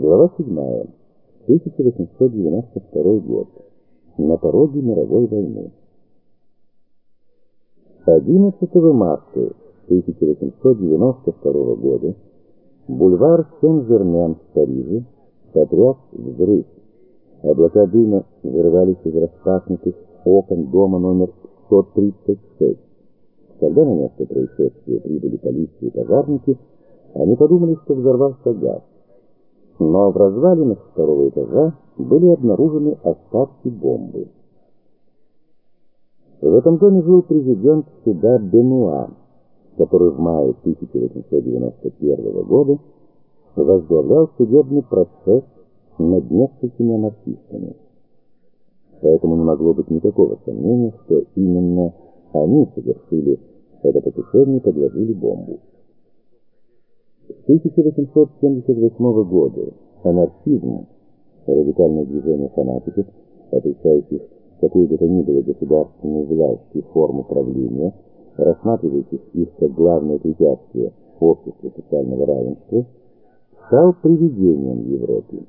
Глава 7. 1892 год. На пороге мировой войны. 11 марта 1892 года бульвар Сен-Жермен в Париже потряс взрыв. Облака дыма вырывались из распахнутых окон дома номер 136. Когда на место происшествия прибыли полиция и пожарники, они подумали, что взорвался газ но в развалинах второго этажа были обнаружены остатки бомбы. В этом доме жил президент суда Бенуа, который в мае 1891 года возглавлял судебный процесс над несколькими анархистами. Поэтому не могло быть никакого сомнения, что именно они совершили это покушение и подложили бомбу. С 1878 года анархизм, радикальное движение фанатиков, отрицающих какую бы то ни было государственную власть и форму правления, рассматривающих их как главное препятствие обществу социального равенства, стал привидением в Европе.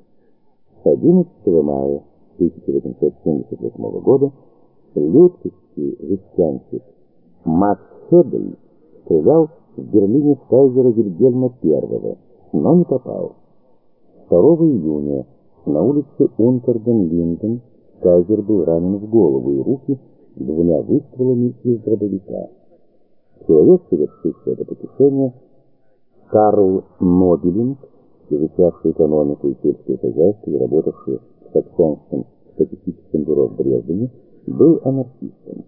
11 мая 1878 года лютовский жестянщик Макс Хебель стрелял в Берлине кайзера Вильгельма I, но не попал. 2 июня на улице Унтерден-Линден кайзер был ранен в голову и руки двумя выстрелами из дробовика. Человек, совершивший это покушение, Карл Нобелинг, изучавший экономику и сельское хозяйство и работавший в Саксонском статистическом бюро в Дрездене, был анархистом.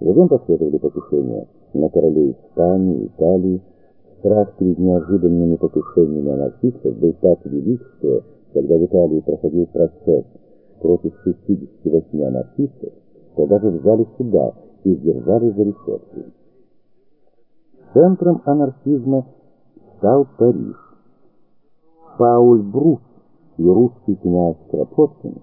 Затем последовали покушения на королей Испании, Италии. Страх перед неожиданными покушениями анархистов был так велик, что, когда в Италии проходил процесс против 68 анархистов, то даже в суда их держали за решеткой. Центром анархизма стал Париж. Пауль Брус и русский князь Кропоткин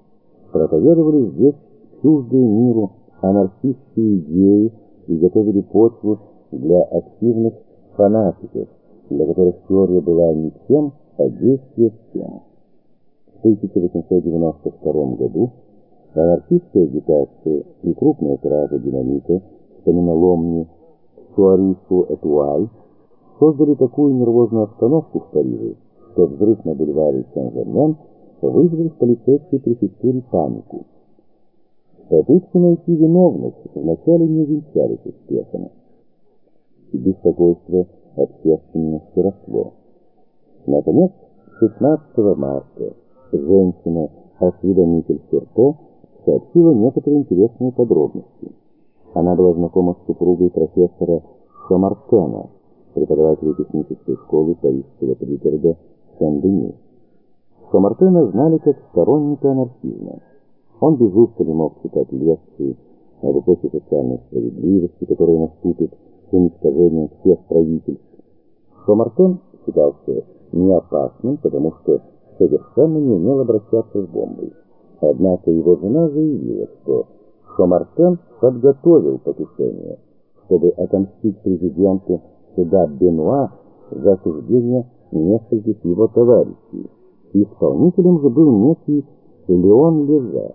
проповедовали здесь чуждые миру анархистские идеи и готовили почву для активных фанатиков, для которых теория была не тем, а действие тем. В 1892 году анархистская агитация и крупная кража динамита в каменоломне Суарису Этуаль создали такую нервозную обстановку в Париже, что взрыв на бульваре Сен-Жермен вызвал в полицейской префектуре панику. Попытки найти виновных вначале не увенчались успехом. Беспокойство общественности росло. Наконец, 16 марта женщина, осведомитель Серто, сообщила некоторые интересные подробности. Она была знакома с супругой профессора Шамартена, преподавателя технической школы парижского пригорода Сен-Дени. Шамартена знали как сторонника анархизма. Он без устали мог читать лекции об эпохе социальной справедливости, которая наступит с уничтожением всех правительств. Шомартен считался не опасным, потому что совершенно не умел обращаться с бомбой. Однако его жена заявила, что Шомартен подготовил покушение, чтобы отомстить президенту суда Бенуа за осуждение нескольких его товарищей. Исполнителем же был некий Леон Лежа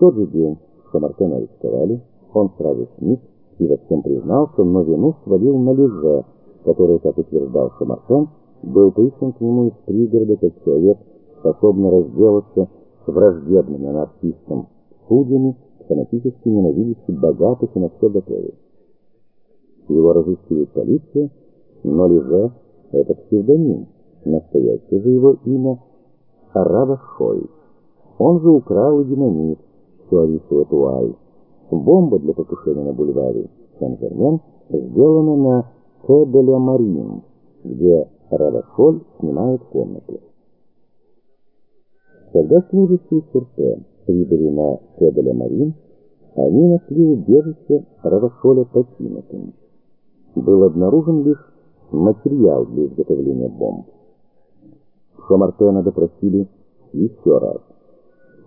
тот же день Шамартена арестовали, он сразу сник и во всем признался, но вину свалил на Леже, который, как утверждал Шамартен, был прислан к нему из пригорода как человек, способный разделаться с враждебным анархистом, судьями, фанатически ненавидящий богатых и на все готовых. Его разыскивает полиция, но Леже — это псевдоним, настоящее же его имя — Араба Шой. Он же украл динамит, Суарису Этуаль. Бомба для покушения на бульваре Сен-Жермен сделана на Кэ-де-Ля-Марин, где Равашоль снимает комнату. Когда служащие Сурте прибыли на Кэ-де-Ля-Марин, они нашли убежище Равашоля покинутым. Был обнаружен лишь материал для изготовления бомб. Шамартена допросили еще раз.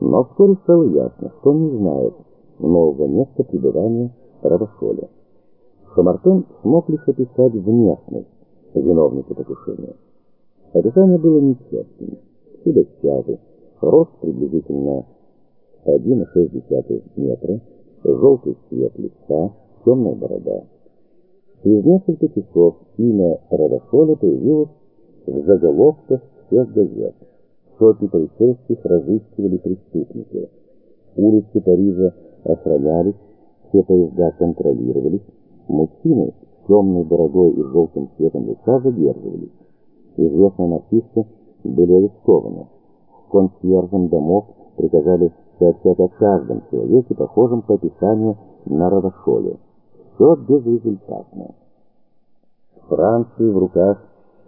Но вскоре стало ясно, что он не знает нового места пребывания Равашоля. Хамартен смог лишь описать внешность виновника покушения. Описание было нечестным. худощавый, рост приблизительно 1,6 метра, желтый цвет лица, темная борода. Через несколько часов имя Равашоля появилось в заголовках всех газет. Сотни полицейских разыскивали преступника. Улицы Парижа охранялись, все поезда контролировались. Мужчины с темной бородой и желтым цветом лица задерживались. Известные артисты были арестованы. Консьержам домов приказали сообщать о каждом человеке, похожем по описанию на Равашоле. Все безрезультатно. Франции в руках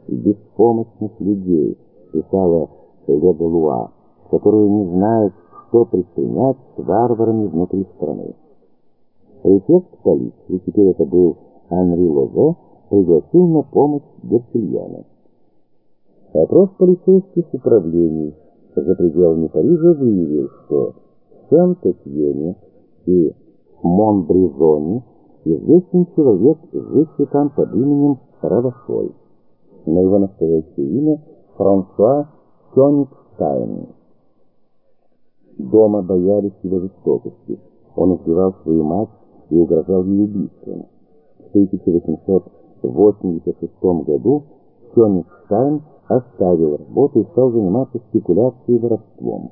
беспомощных людей, писала Легалуа, которые не знают, что предпринять с варварами внутри страны. Префект полиции, теперь это был Анри Лозе, пригласил на помощь Берсильона. Опрос полицейских управлений за пределами Парижа выявил, что в Сент-Этьене и Монбризоне известен человек, живший там под именем Равашоль. На его настоящее имя Франсуа Кёнигштайн. Дома боялись его жестокости. Он убивал свою мать и угрожал ей убийством. В 1886 году Кёнигштайн оставил работу и стал заниматься спекуляцией и воровством.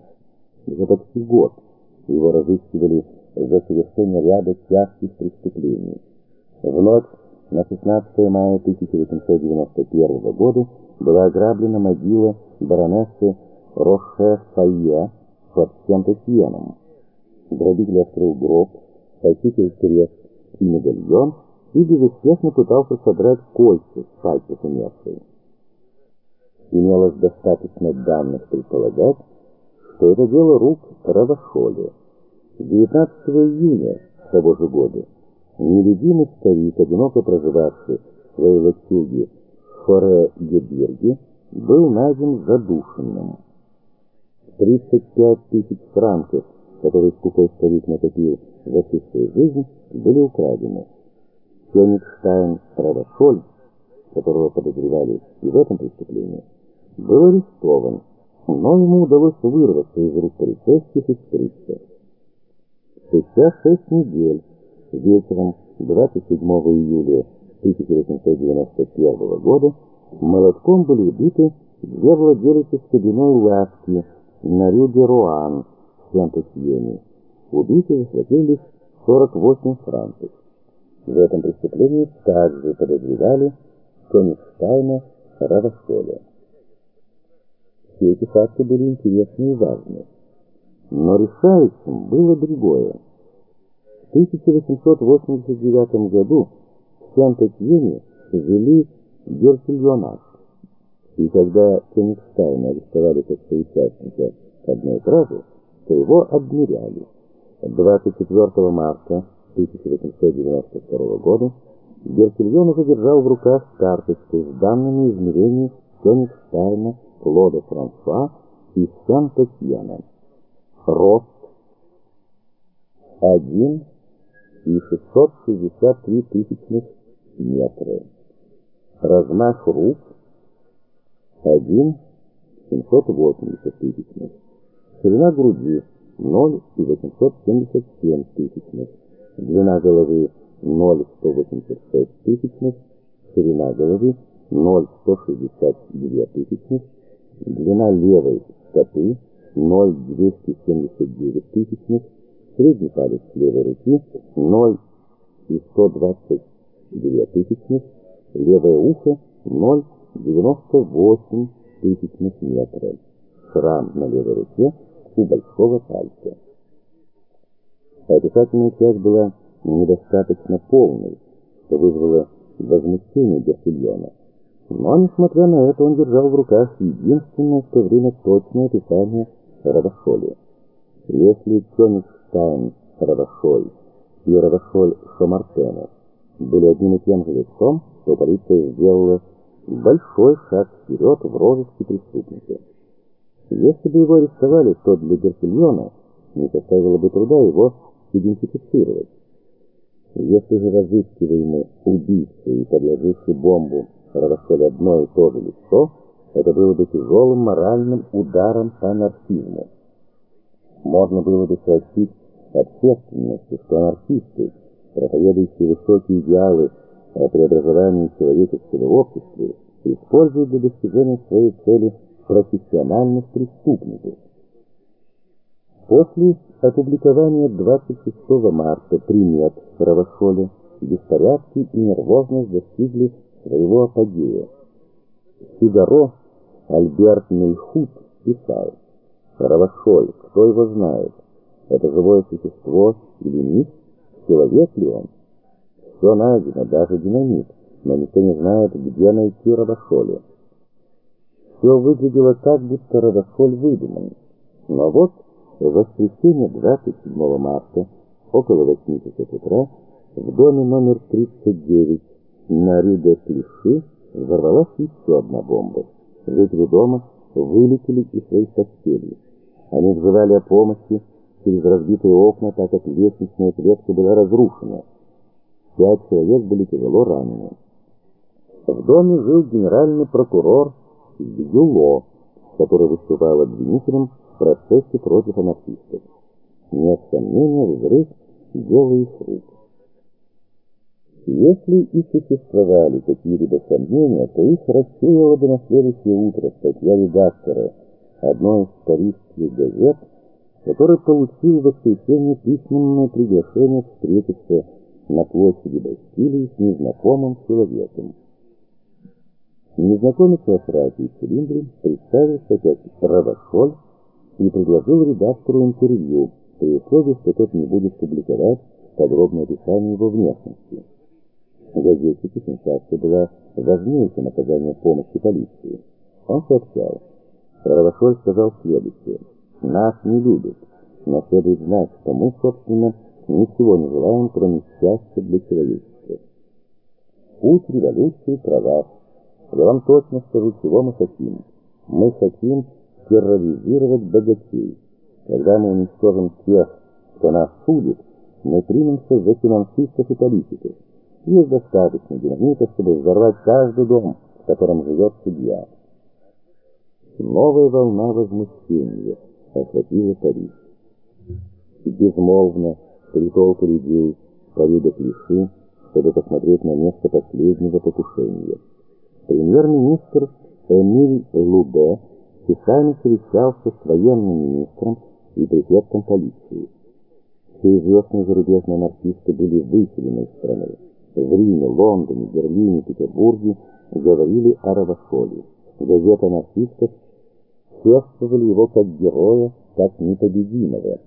За почти год его разыскивали за совершение ряда тяжких преступлений. В ночь на 16 мая 1891 года была ограблена могила баронессы Роше-Файе под Сент-Этьеном. Грабитель открыл гроб, похитил крест и медальон и безуспешно пытался содрать кольца с пальцев умершей. Имелось достаточно данных предполагать, что это дело рук Равашоли. 19 июня того же года нелюдимый старик, одиноко проживавший в своей лачуге в Хоре-Гебирге, был найден задушенным. 35 тысяч франков, которые скупой старик накопил за всю свою жизнь, были украдены. Кёнигштайн Равашоль, которого подозревали и в этом преступлении, был арестован, но ему удалось вырваться из рук полицейских и скрыться. Спустя шесть недель, вечером 27 июля 1891 года, молотком были убиты две владелицы стебляной лавки на рюде Руан в Сент-Этьене. Убитые захватили 48 франков. В этом преступлении также подозревали Конигштайна Равашоля. Все эти факты были интересны и важны. Но решающим было другое. В 1889 году в Сент-Этьене ввели Герсельонат. И когда Кенигштейна арестовали как соучастника одной кражи, то его обмеряли. 24 марта 1892 года Герсельон уже держал в руках карточку с данными измерений Кенигштейна, Клода Франсуа и Сент-Этьена. Рост 1 и 663 тысячных метра. Размах рук 1 780 тысячных. Ширина груди 0 и 877 тысячных. Длина головы 0 186 тысячных. Ширина головы 0 162 тысячных. Длина левой стопы 0,279 тысячных, средний палец левой руки 0 и 122 тысячных, левое ухо 0,98 тысячных метра, шрам на левой руке у большого пальца. Описательная часть была недостаточно полной, что вызвало возмущение Берсильона. Но, несмотря на это, он держал в руках единственное в то время точное описание Равашоли. Если Кёнигштайн Равашоль и Равашоль Шомартена были одним и тем же лицом, то полиция сделала большой шаг вперед в розыске преступника. Если бы его арестовали, то для Геркельона не составило бы труда его идентифицировать. Если же разыскиваемый убийцы и подложивший бомбу Равашоль одно и то же лицо, это было бы тяжелым моральным ударом по анархизму. Можно было бы сообщить общественности, что анархисты, проповедующие высокие идеалы о преобразовании человеческого общества, используют для достижения своей цели профессиональных преступников. После опубликования 26 марта примет в Равашоле беспорядки и нервозность достигли своего апогея. Фигаро Альберт Мельхут писал, «Равашоль, кто его знает? Это живое существо или миф? Человек ли он? Все найдено, даже динамит, но никто не знает, где найти Равашоля. Все выглядело так, будто Равашоль выдуман. Но вот в воскресенье 27 марта, около 8 часов утра, в доме номер 39 на Рюде Клиши взорвалась еще одна бомба. Жители дома вылетели из своих постелей. Они взывали о помощи через разбитые окна, так как лестничная клетка была разрушена. Пять человек были тяжело ранены. В доме жил генеральный прокурор Бьюло, который выступал обвинителем в процессе против анархистов. Нет сомнения, взрыв – дело их рук. Если и существовали какие-либо сомнения, то их рассеяла бы на следующее утро статья редактора одной из парижских газет, который получил в воскресенье письменное приглашение встретиться на площади Бастилии с незнакомым человеком. Незнакомец в фраке и цилиндре представился как Равашоль и предложил редактору интервью, при условии, что тот не будет публиковать подробное описание его внешности. Газетчике сенсация была важнее, чем оказание помощи полиции. Он сообщал. Равашоль сказал следующее. «Нас не любят, но следует знать, что мы, собственно, ничего не желаем, кроме счастья для человечества. Путь революции права. Я вам точно скажу, чего мы хотим. Мы хотим терроризировать богатей. Когда мы уничтожим тех, кто нас судит, мы примемся за финансистов и политиков. Есть достаточно динамита, чтобы взорвать каждый дом, в котором живет судья. Новая волна возмущения охватила Париж. И безмолвно шли толпы людей по виду клиши, чтобы посмотреть на место последнего покушения. Премьер-министр Эмиль Лубе часами совещался с военным министром и префектом полиции. Все известные зарубежные анархисты были выселены из страны в Риме, Лондоне, Берлине, Петербурге говорили о Равашоле. Газеты анархистов чествовали его как героя, как непобедимого.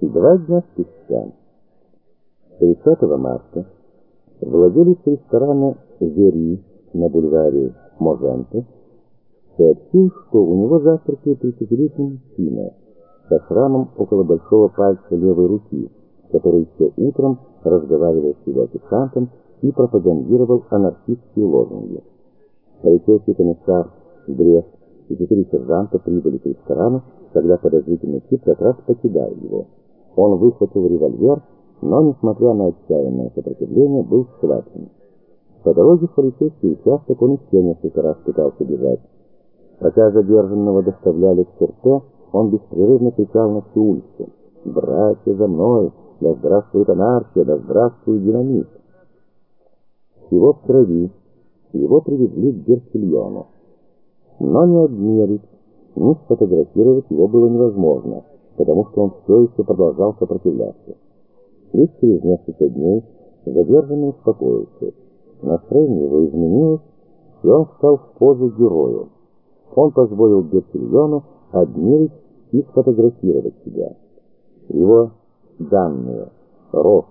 И два дня спустя, 30 марта, владелец ресторана «Вери» на бульваре Моженте сообщил, что у него завтракает 30-летний мужчина со шрамом около большого пальца левой руки, который еще утром разговаривал с его официантом и пропагандировал анархистские лозунги. Полицейский комиссар Дресс и четыре сержанта прибыли к ресторану, когда подозрительный тип как раз покидал его. Он выхватил револьвер, но, несмотря на отчаянное сопротивление, был схвачен. По дороге в полицейский участок он еще несколько раз пытался бежать. Пока задержанного доставляли к черте, он беспрерывно кричал на всю улицу. «Братья, за мной! Да здравствует анархия, да здравствует динамит. Его в крови, его привезли к Берсильону. Но ни обмерить, ни сфотографировать его было невозможно, потому что он все еще продолжал сопротивляться. Лишь через несколько дней задержанный успокоился. Настроение его изменилось, и он встал в позу героя. Он позволил Берсильону обмерить и сфотографировать себя. Его данные. Рост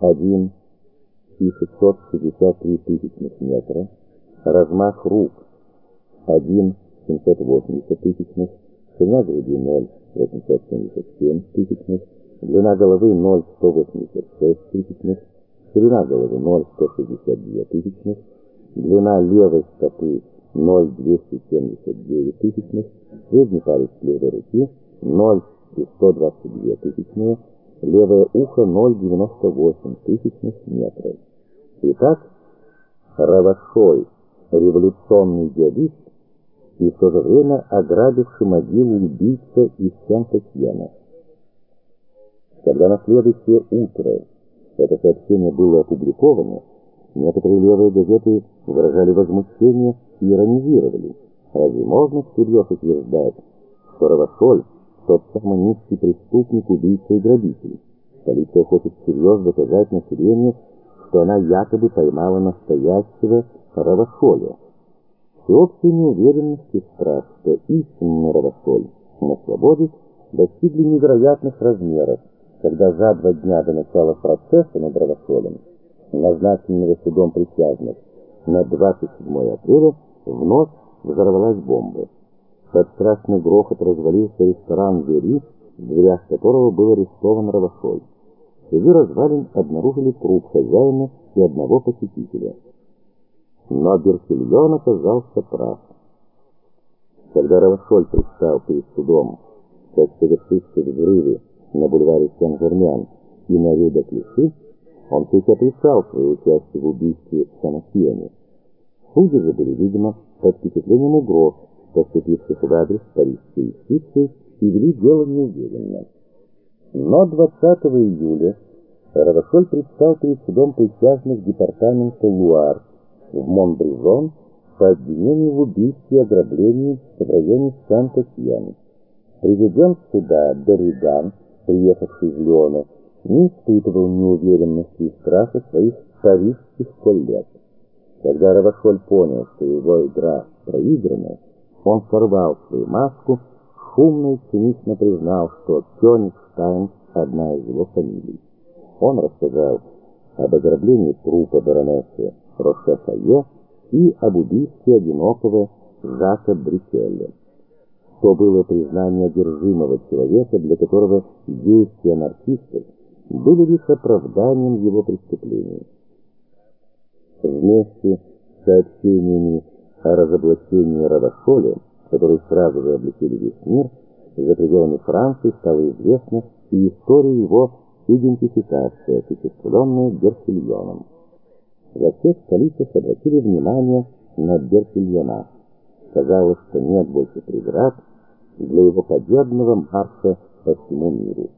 1 и 663 тысячных метра. Размах рук 1 780 тысячных. Ширина груди 0 877 тысячных. Длина головы 0 186 тысячных. Ширина головы 0 162 тысячных. Длина левой стопы 0 279 тысячных. Средний палец левой руки 0 и 122 тысячные, левое ухо 0,98 тысячных метров. Итак, Равашоль революционный диалист и в то же время ограбивший могилу убийца из Сен-Катьена. Когда на следующее утро это сообщение было опубликовано, некоторые левые газеты выражали возмущение и иронизировали. Разве можно всерьез утверждать, что Равашоль тот самый низкий преступник, убийца и грабитель? Полиция хочет всерьез доказать населению, что она якобы поймала настоящего Равашоля. Всеобщая неуверенность и страх, что истинный Равашоль на свободе достигли невероятных размеров, когда за два дня до начала процесса над Равашолем, назначенного судом присяжных, на 27 апреля вновь взорвалась бомба. Под страшный грохот развалился ресторан «Вери», в дверях которого был арестован Равашоль. Среди развалин обнаружили труп хозяина и одного посетителя. Но Берсильон оказался прав. Когда Равашоль предстал перед судом, как совершивший взрывы на бульваре Сен-Жермен и на Рю Клиши, он чуть отрицал свое участие в убийстве Санасьене. Судьи же были, видимо, под впечатлением угроз, поступивших в адрес парижской юстиции, и вели дело неуверенно. Но 20 июля Равашоль предстал перед судом присяжных департамента Луар в Монбризон по обвинению в убийстве и ограблении в районе Сан-Татьян. Президент суда Дерриган, приехавший из Леона, не испытывал неуверенности и страха своих парижских коллег. Когда Равашоль понял, что его игра проиграна, он сорвал свою маску, шумно и цинично признал, что Кёнигштайн – одна из его фамилий. Он рассказал об ограблении трупа баронессы Рошефае и об убийстве одинокого Жака Брикеля. То было признание одержимого человека, для которого действия анархистов были лишь оправданием его преступлений. Вместе с сообщениями о разоблачении Равашоля, которые сразу же облетели весь мир, за пределами Франции стало известно и история его идентификации, осуществленная Берсильоном. Во всех столицах обратили внимание на Берсильона. Казалось, что нет больше преград для его победного марша по всему миру.